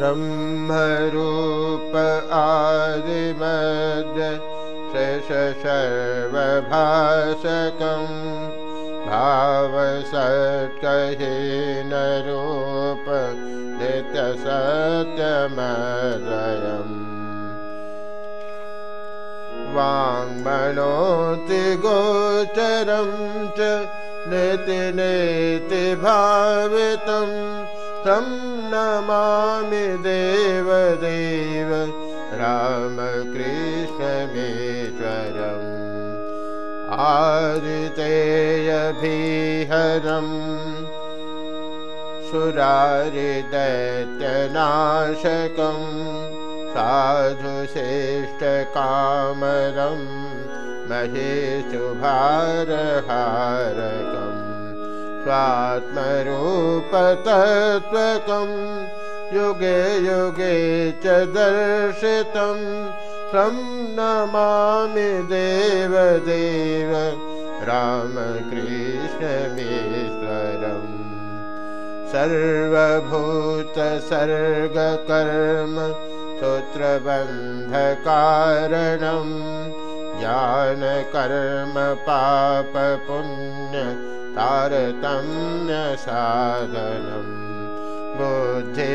ब्रह्मरूप आदिमद्य शेष सर्वभाषकम् भावसत्कहीनरूप नित्यसत्यमदयम् वाङ्मनोति गोचरं च नेति नेति भावितं तं नमामि देवदेव रामकृष्णमेश्वरम् आदितेयभिहरम् सुरारिदैत्यनाशकम् साधुश्रेष्ठकामरम् महेशुभारहारकम् स्वात्मरूपतत्त्वकम् युगे युगे च दर्शितं। तं नमामि देवदेव रामकृष्णमेश्वरम्। सर्वभूतसर्गकर्म सूत्रबन्धकारणम् ज्ञानकर्म पापपुण्य तारतम्यसाधनम्। बुद्धिवाससाक्षरूप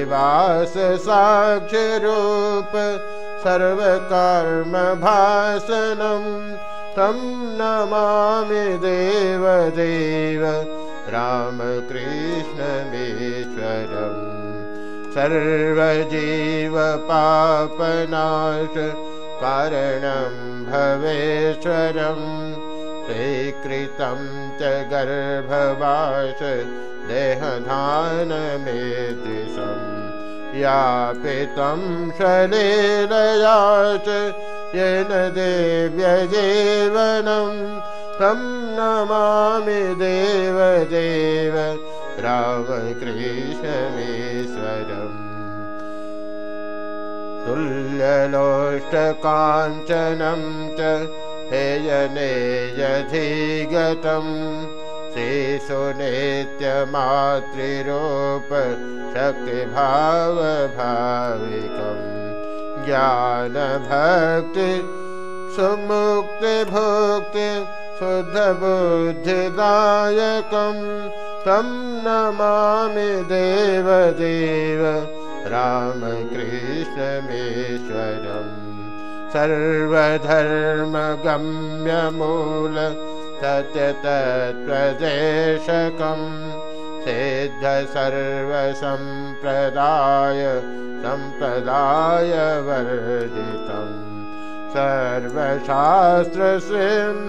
सर्वकर्मभासनं तं नमामि देवदेव रामकृष्णमेश्वरम्। सर्वजीवपापनाश कारणं भवेश्वरं स्वीकृतं च गर्भवास देहधानमेदृशम् यापितं शलेलया च येन देव्यजीवनं। तं नमामि देवदेव रामकृष्णमेश्वरम्। तुल्यलोष्टकाञ्चनं च हेयनेयधिगतम् श्रीसुनेत्यमातृरूप शक्तिभावभाविकम् ज्ञानभक्ति सुमुक्तिभुक्ति शुद्धबुद्धिदायकं तं नमामि देवदेव रामकृष्णमेश्वरम् सर्वधर्मगम्यमूल सत्यतत्प्रदेशकं सिद्ध सर्वसम्प्रदाय सम्प्रदायवर्जितं सर्वशास्त्रसिं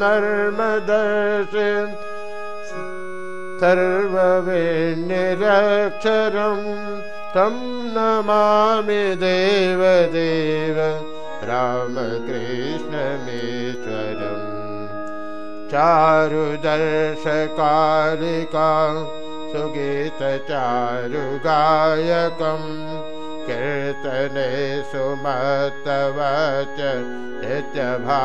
नर्मदर्शि सर्वविनिरक्षरं तं नमामि देवदेव रामकृष्णमेश्वरम्। चारुदर्शकालिका सुगीतचारुगायकम् कीर्तने सुमतवच नित्यभावविफलम्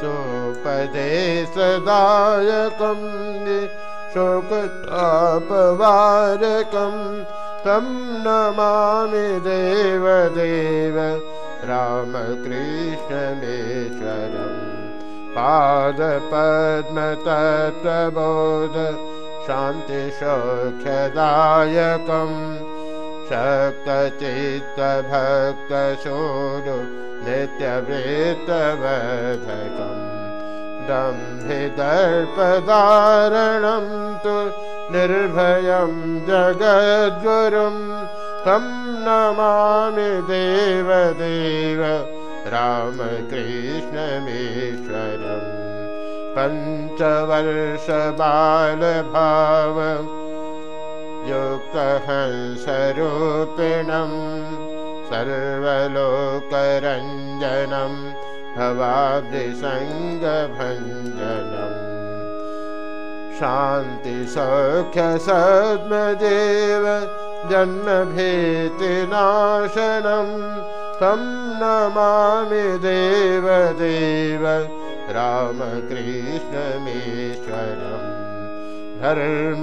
सुपदेशदायकं शोकतापवारकं तं नमामि देवदेव रामकृष्णमेश्वरम् पादपद्मतत्त्वबोध शान्तिसौख्यदायकं। शक्तचित्तभक्तशूरु नित्यवृत्तवधकम् दम्भिदर्पदारणं तु निर्भयं जगद्गुरुं तं नमामि देवदेव रामकृष्णमेश्वरम् पञ्चवर्षबालभाव युक्तहंसरूपिणं सर्वलोकरञ्जनं भवाब्धिसङ्गभञ्जनम् शान्तिसौख्यसद्मदेव जन्मभीतिनाशनं तं नमामि देवदेव रामकृष्णमेश्वरम् धर्महानहारकं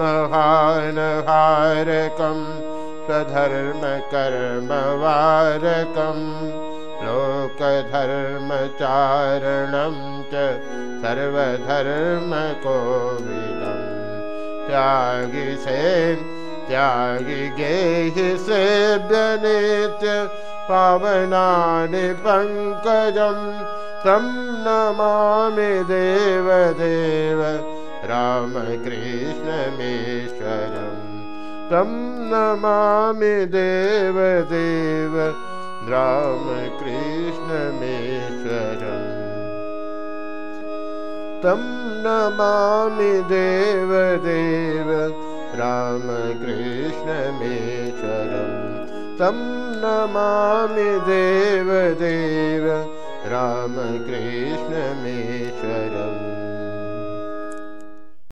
स्वधर्मकर्मवारकं लोकधर्मचारणं च सर्वधर्मकोविदं त्यागि सेन् त्यागि गेहि सेव्यनित्य पावनानि पङ्कजं तं नमामि देवदेव रामकृष्णमेश्वरम् तं नमामि देवदेव रामकृष्णमेश्वरम् तं नमामि देवदेव रामकृष्णमेश्वरं तं नमामि देवदेव रामकृष्णमेश्वरम्